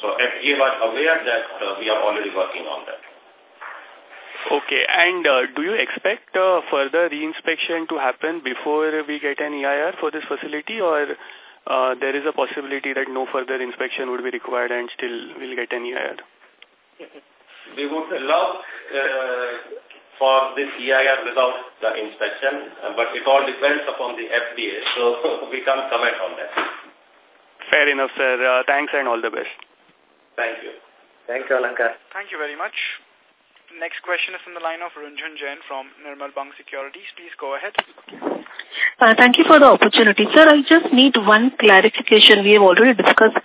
So FDA was aware that uh, we are already working on that. Okay, and uh, do you expect uh, further reinspection to happen before we get an EIR for this facility or uh, there is a possibility that no further inspection would be required and still we'll get an EIR? we would love uh, for this EIR without the inspection, uh, but it all depends upon the FDA, so we can't comment on that. Fair enough, sir. Uh, thanks and all the best. Thank you. Thank you, Alankar. Thank you very much. Next question is from the line of Runjhun Jain from Nirmal Bang Securities. Please go ahead. Uh, thank you for the opportunity. Sir, I just need one clarification. We have already discussed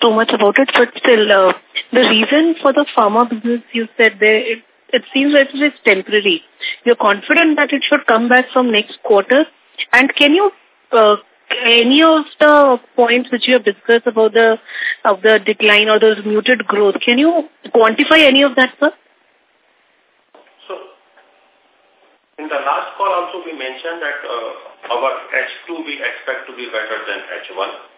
too much about it, but still, uh, the reason for the pharma business, you said there, it, it seems that it is temporary. You're confident that it should come back from next quarter? And can you, uh, any of the points which you have discussed about the of the decline or the muted growth, can you quantify any of that, sir? So, in the last call also we mentioned that uh, our H2 we expect to be better than H1.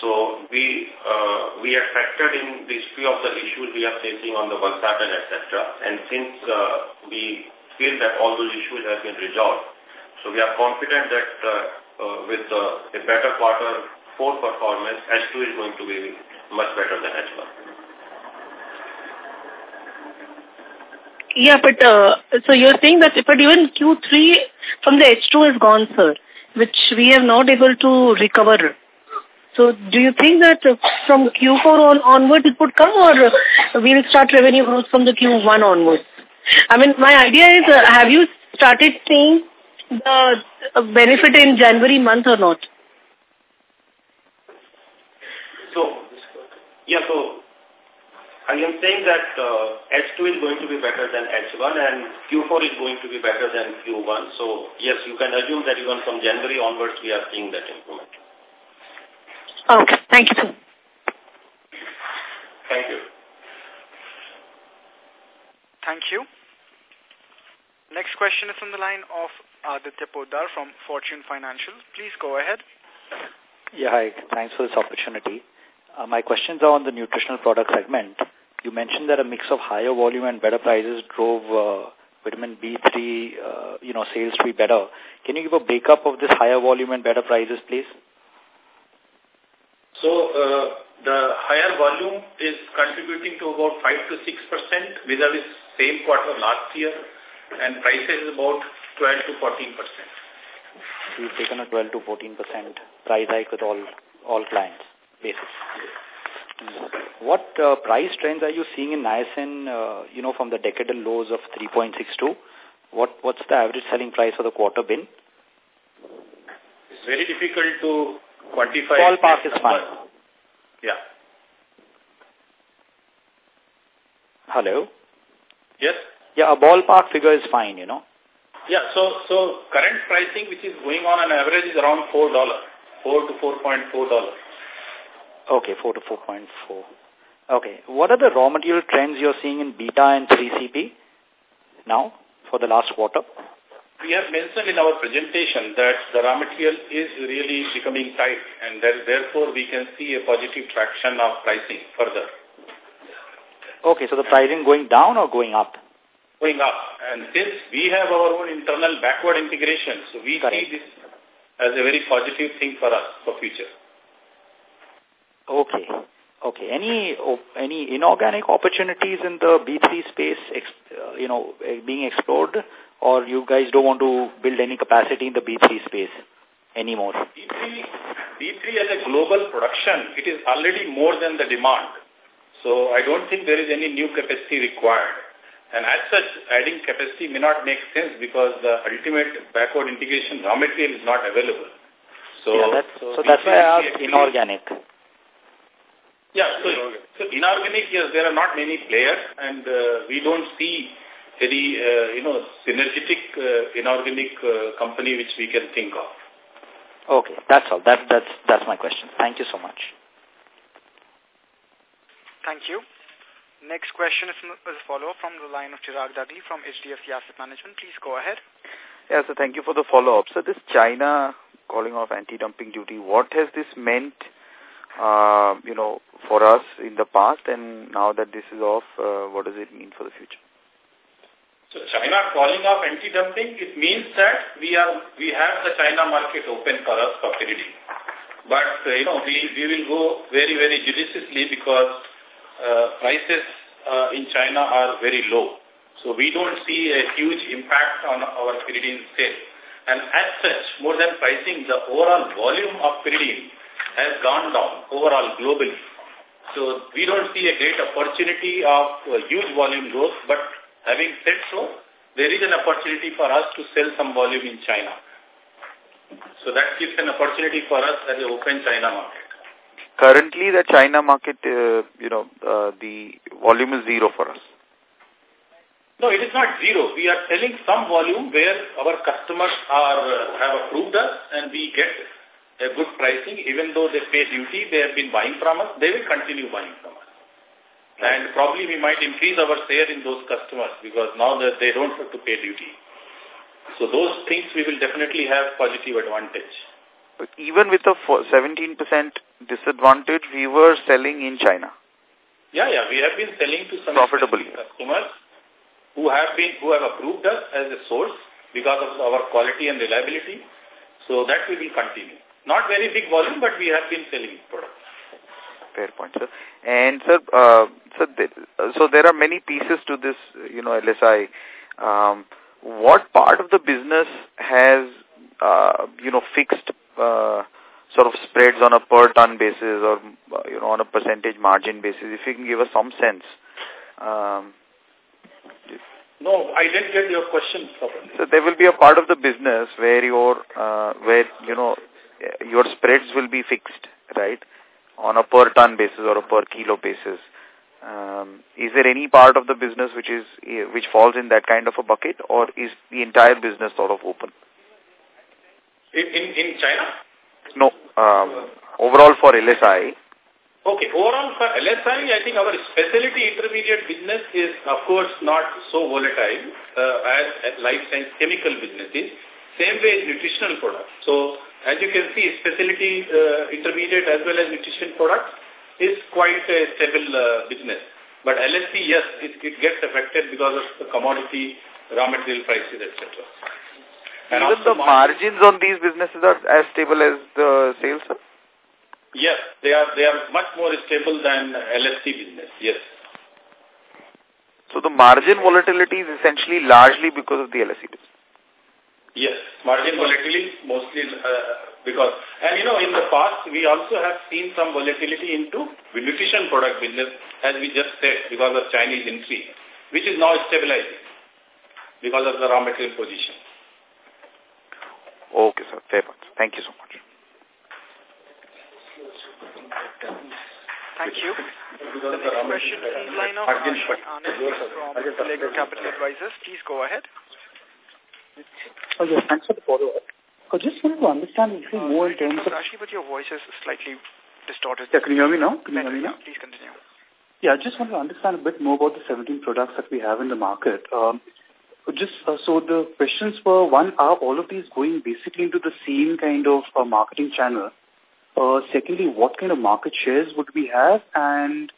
So we uh, we have factored in these few of the issues we are facing on the Valsartan, etc. And since uh, we feel that all those issues have been resolved, so we are confident that uh, uh, with a better quarter four performance, H2 is going to be much better than H1. Yeah, but uh, so you're saying that, but even Q3 from the H2 is gone, sir, which we have not able to recover. So do you think that from Q4 on, onwards it would come or we'll start revenue growth from the Q1 onwards? I mean, my idea is, uh, have you started seeing the benefit in January month or not? So, yeah, so I am saying that uh, H2 is going to be better than H1 and Q4 is going to be better than Q1. So, yes, you can assume that even from January onwards we are seeing that improvement. Okay, thank you, sir. Thank you. Thank you. Next question is from the line of Aditya Podar from Fortune Financial. Please go ahead. Yeah, hi. Thanks for this opportunity. Uh, my questions are on the nutritional product segment. You mentioned that a mix of higher volume and better prices drove uh, vitamin B3, uh, you know, sales to be better. Can you give a breakup of this higher volume and better prices, please? So uh, the higher volume is contributing to about 5 to 6 percent vis-a-vis same quarter last year and prices is about 12 to 14 percent. We've taken a 12 to 14 percent price hike with all all clients, basically. What uh, price trends are you seeing in niacin, uh, you know, from the decadal lows of 3.62? What What's the average selling price for the quarter been? It's very difficult to quantify. Ballpark is fine. Yeah. Hello? Yes? Yeah, a ballpark figure is fine, you know. Yeah, so so current pricing which is going on an average is around $4, 4 to $4.4. Okay, 4 to 4.4. Okay, what are the raw material trends you're seeing in beta and 3CP now for the last quarter? We have mentioned in our presentation that the raw material is really becoming tight and that therefore we can see a positive traction of pricing further. Okay, so the pricing going down or going up? Going up. And since we have our own internal backward integration, so we Correct. see this as a very positive thing for us for future. Okay. Okay. Any any inorganic opportunities in the B3 space, uh, you know, being explored, or you guys don't want to build any capacity in the B3 space anymore? B3, B3 as a global production, it is already more than the demand. So I don't think there is any new capacity required. And as such, adding capacity may not make sense because the ultimate backward integration raw material is not available. So, yeah, that's, so, so that's why I asked inorganic. Yeah, so, so inorganic, yes, there are not many players and uh, we don't see any, uh, you know, synergetic uh, inorganic uh, company which we can think of. Okay, that's all. That, that's, that's my question. Thank you so much. Thank you. Next question is a follow-up from the line of Chirag Dagli from HDFC Asset Management. Please go ahead. Yeah, so thank you for the follow-up. So this China calling off anti-dumping duty, what has this meant, uh, you know, for us in the past and now that this is off, uh, what does it mean for the future? So China calling off anti-dumping, it means that we are we have the China market open for us for trading. But, uh, you know, we, we will go very, very judiciously because uh, prices uh, in China are very low. So we don't see a huge impact on our pyridine sales. And as such, more than pricing, the overall volume of pyridine has gone down overall globally. So we don't see a great opportunity of uh, huge volume growth, but having said so, there is an opportunity for us to sell some volume in China. So that gives an opportunity for us as an open China market. Currently, the China market, uh, you know, uh, the volume is zero for us. No, it is not zero. We are selling some volume where our customers are uh, have approved us and we get a good pricing. Even though they pay duty, they have been buying from us, they will continue buying from us. And probably we might increase our share in those customers because now that they don't have to pay duty. So those things we will definitely have positive advantage. But even with a 17% disadvantage, we were selling in China. Yeah, yeah. We have been selling to some profitably customers who have been who have approved us as a source because of our quality and reliability. So that we will continue. Not very big volume, but we have been selling products. Fair point, sir. And sir, uh, so, there, so there are many pieces to this, you know, LSI. Um, what part of the business has, uh, you know, fixed uh, sort of spreads on a per ton basis or, you know, on a percentage margin basis? If you can give us some sense. Um, no, I didn't get your question properly. So there will be a part of the business where your, uh, where, you know, your spreads will be fixed, right, on a per ton basis or a per kilo basis. Um, is there any part of the business which is which falls in that kind of a bucket, or is the entire business sort of open? In in, in China? No. Um, overall for LSI, Okay, overall for LSI, I think our specialty intermediate business is, of course, not so volatile uh, as, as life science chemical business is. Same way as nutritional products. So, as you can see, specialty uh, intermediate as well as nutrition products is quite a stable uh, business. But LSC, yes, it, it gets affected because of the commodity, raw material prices, etc. And Even the margins on these businesses are as stable as the sales, sir? Yes, they are they are much more stable than LSC business. Yes. So the margin volatility is essentially largely because of the LSC business. Yes, margin volatility mostly uh, because, and you know, in the past we also have seen some volatility into nutrition product business, as we just said, because of Chinese entry, which is now stabilizing because of the raw material position. Okay, sir. Fair point. Thank you so much. Thank you. The next question is line of Anand from Lego Capital Advisors. Please go ahead. Oh, yes, thanks for the follow-up. I just wanted to understand a little uh, more in terms of... Actually, but your voice is slightly distorted. Yeah, can you hear me now? Can you hear me now? Please continue. Yeah, I just want to understand a bit more about the 17 products that we have in the market. Um, just uh, so the questions were, one, are all of these going basically into the same kind of uh, marketing channel? Uh, secondly, what kind of market shares would we have and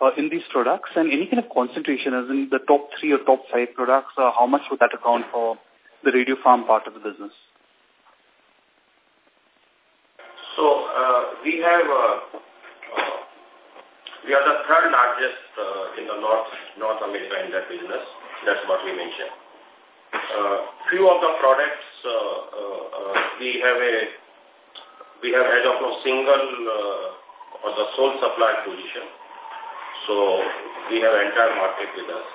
uh, in these products and any kind of concentration as in the top three or top five products, uh, how much would that account for the radio farm part of the business? So uh, we have uh, uh, we are the third largest uh, in the North North America in that business. That's what we mentioned. Uh, few of the products uh, uh, uh, we have a we have as of now single uh, or the sole supply position. So we have entire market with us.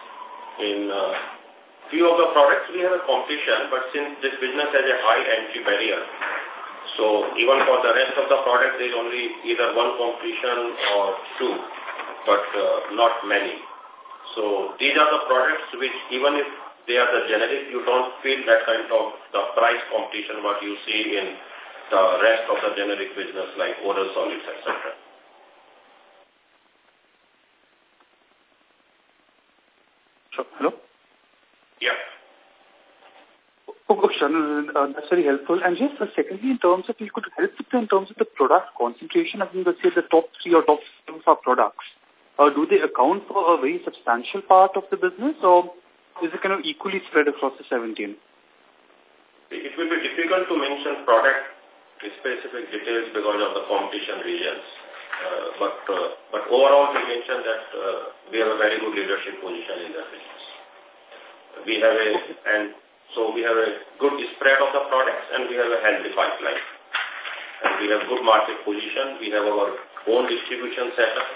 In uh, few of the products we have a competition, but since this business has a high entry barrier, so even for the rest of the product there is only either one competition or two, but uh, not many. So these are the products which even if they are the generic, you don't feel that kind of the price competition what you see in the rest of the generic business like oral solids, etc. Hello? Yeah. Oh, oh sure. Uh, that's very helpful. And just uh, secondly, in terms of, you could help with in terms of the product concentration, I think let's say the top three or top five of products, uh, do they account for a very substantial part of the business or is it kind of equally spread across the 17? It will be difficult to mention product specific details because of the competition regions. Uh, but uh, but overall, we mentioned that uh, we have a very good leadership position in that business. We have a and so we have a good spread of the products and we have a healthy pipeline. And we have good market position. We have our own distribution setup.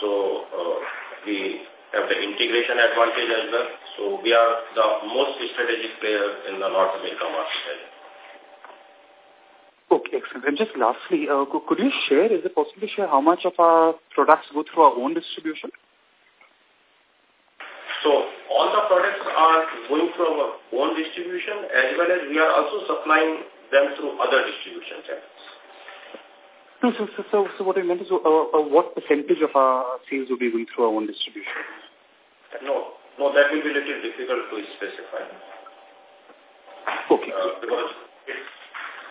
So uh, we have the integration advantage as well. So we are the most strategic player in the North America market. Okay, excellent. And just lastly, uh, could you share, is it possible to share how much of our products go through our own distribution? So all the products are going through our own distribution as well as we are also supplying them through other distribution channels. No, so, so, so, so what I meant is uh, uh, what percentage of our sales will be going through our own distribution? No, no, that will be a little difficult to specify. Okay. Uh, because it's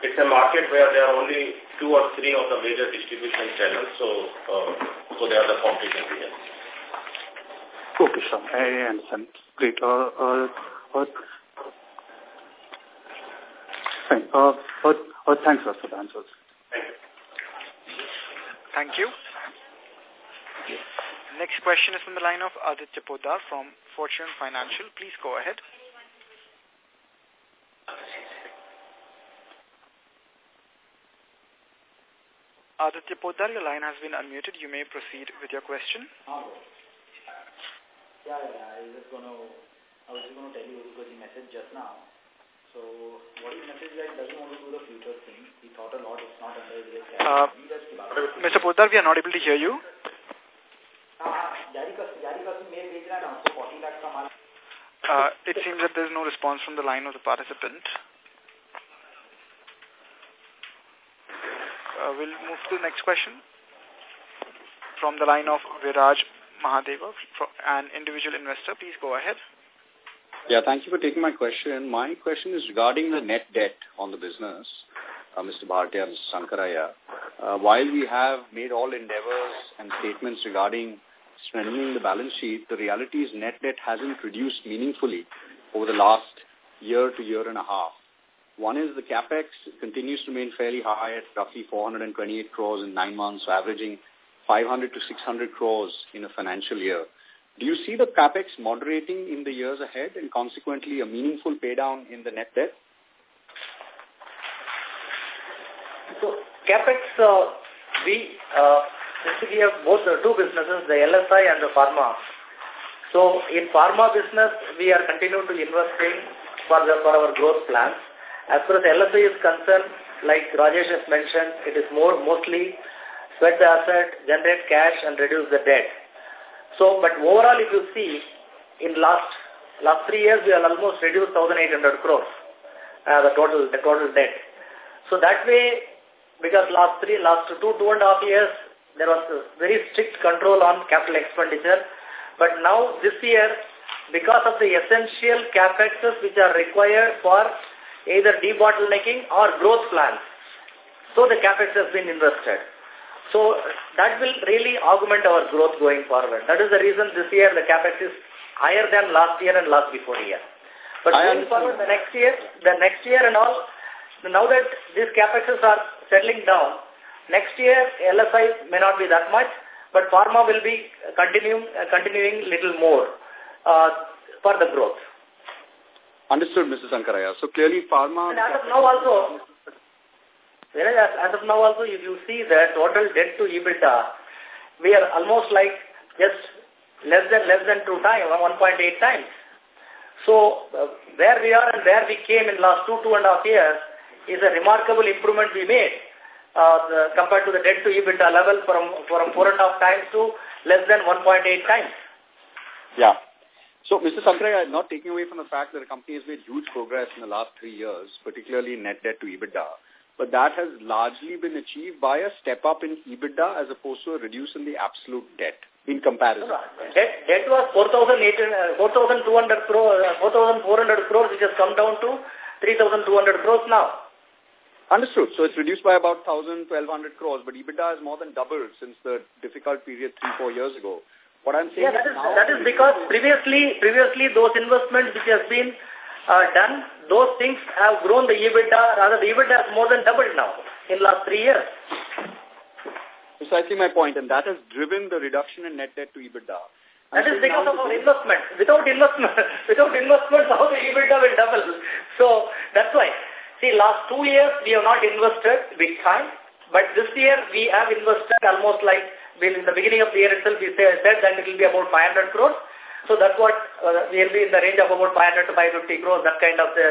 it's a market where there are only two or three of the major distribution channels, so uh, so they are the competition here. Okay, sure. I understand. Great. Uh, uh, uh, fine. Uh, uh, uh, thanks, sir, for the answers. Thank you. Next question is from the line of Aditya Podar from Fortune Financial. Please go ahead. Aditya Podar, your line has been unmuted. You may proceed with your question. Yeah, yeah, I was just going to, I was just going to tell you because he messaged just now. So what he messaged that doesn't want to do the future thing. He thought a lot. It's not under his uh, Mr. Podar, we are not able to hear you. Uh, it seems that there is no response from the line of the participant. Uh, we'll move to the next question from the line of Viraj Mahadeva, an individual investor. Please go ahead. Yeah, thank you for taking my question. My question is regarding the net debt on the business, uh, Mr. Bhartia, Mr. Sankaraiah. Uh, while we have made all endeavors and statements regarding strengthening the balance sheet, the reality is net debt hasn't reduced meaningfully over the last year to year and a half. One is the capex continues to remain fairly high at roughly 428 crores in nine months, averaging 500 to 600 crores in a financial year. Do you see the capex moderating in the years ahead and consequently a meaningful paydown in the net debt? So capex, uh, we uh, we have both the two businesses, the LSI and the pharma. So in pharma business, we are continuing to investing for the for our growth plans. As far as LSI is concerned, like Rajesh has mentioned, it is more mostly sweat the asset, generate cash, and reduce the debt. So, but overall, if you see, in last last three years, we have almost reduced 1,800 crores, uh, the total the total debt. So that way, because last three, last two, two and a half years, there was a very strict control on capital expenditure. But now this year, because of the essential capexes which are required for either debottlenecking or growth plans, so the capex has been invested. So that will really augment our growth going forward. That is the reason this year the capex is higher than last year and last before year. But I going forward the next year, the next year and all, now that these capexes are settling down, next year LSI may not be that much, but pharma will be continuing uh, continuing little more uh, for the growth. Understood, Mr. Sankaraiah. So clearly pharma... And as of now also, Whereas as of now also, if you see the total debt to EBITDA, we are almost like just less than less than two times, 1.8 times. So uh, where we are and where we came in last two, two and a half years is a remarkable improvement we made uh, the, compared to the debt to EBITDA level from, from four and a half times to less than 1.8 times. Yeah. So, Mr. Sankaraiah, not taking away from the fact that the company has made huge progress in the last three years, particularly net debt to EBITDA but that has largely been achieved by a step up in EBITDA as opposed to a reduce in the absolute debt in comparison. Debt, debt was 4,200 uh, crores, uh, 4,400 crores, which has come down to 3,200 crores now. Understood. So it's reduced by about 1,000, 1,200 crores, but EBITDA has more than doubled since the difficult period three, four years ago. What I'm saying yeah, that is, now that is because previously, previously those investments which has been uh, done, those things have grown the EBITDA, rather the EBITDA has more than doubled now in last three years. Precisely my point, and that has driven the reduction in net debt to EBITDA. That is because of our investment. Without investment, without investment, how the EBITDA will double. So that's why. See, last two years we have not invested big time, but this year we have invested almost like, in the beginning of the year itself we said that it will be about 500 crores. So that's what uh, will be in the range of about 500 to 550 crores, that kind of uh,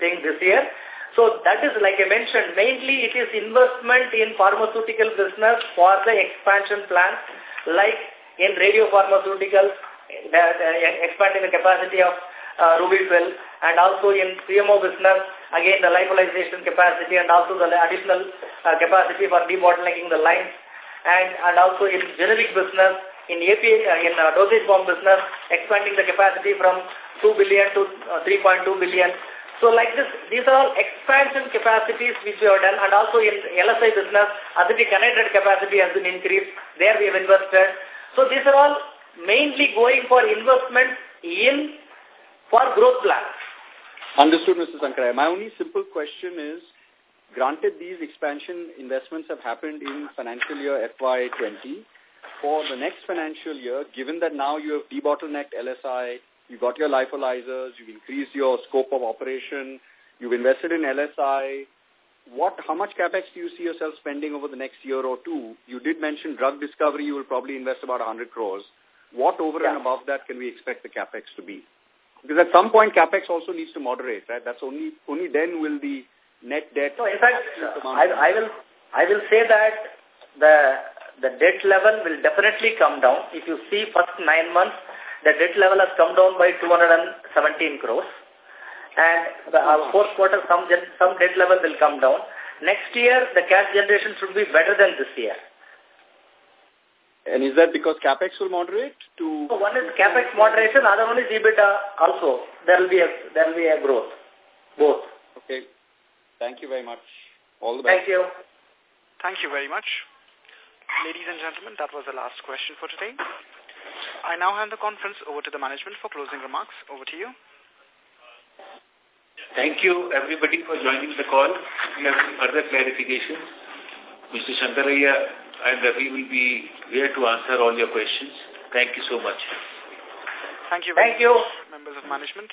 thing this year. So that is, like I mentioned, mainly it is investment in pharmaceutical business for the expansion plans, like in radiopharmaceuticals, uh, uh, expanding the capacity of uh, RubyFill, and also in CMO business, again the lyophilization capacity and also the additional uh, capacity for debottlenecking the lines, and, and also in generic business, in API, in uh, dosage form business, expanding the capacity from 2 billion to uh, 3.2 billion So like this, these are all expansion capacities which we have done and also in LSI business, acetic anhydride capacity has been increased. There we have invested. So these are all mainly going for investment in for growth plans. Understood, Mr. Sankaraiah. My only simple question is, granted these expansion investments have happened in financial year FY20, for the next financial year, given that now you have debottlenecked LSI, you got your lyophilizers, you've increased your scope of operation, you've invested in LSI, what, how much capex do you see yourself spending over the next year or two? You did mention drug discovery, you will probably invest about 100 crores. What over yeah. and above that can we expect the capex to be? Because at some point, capex also needs to moderate, right? That's only only then will the net debt. No, in fact, I, I will I will say that the the debt level will definitely come down. If you see first nine months, the debt level has come down by 217 crores. And the uh, fourth quarter, some, some debt level will come down. Next year, the cash generation should be better than this year. And is that because capex will moderate to? So one is capex moderation, other one is EBITDA also. There will be a there will be a growth, both. Okay. Thank you very much. All the best. Thank you. Thank you very much. Ladies and gentlemen, that was the last question for today. I now hand the conference over to the management for closing remarks. Over to you. Thank you, everybody, for joining the call. If you have further clarifications, Mr. Sankaraiah and Ravi will be here to answer all your questions. Thank you so much. Thank you. Thank you. Members of management.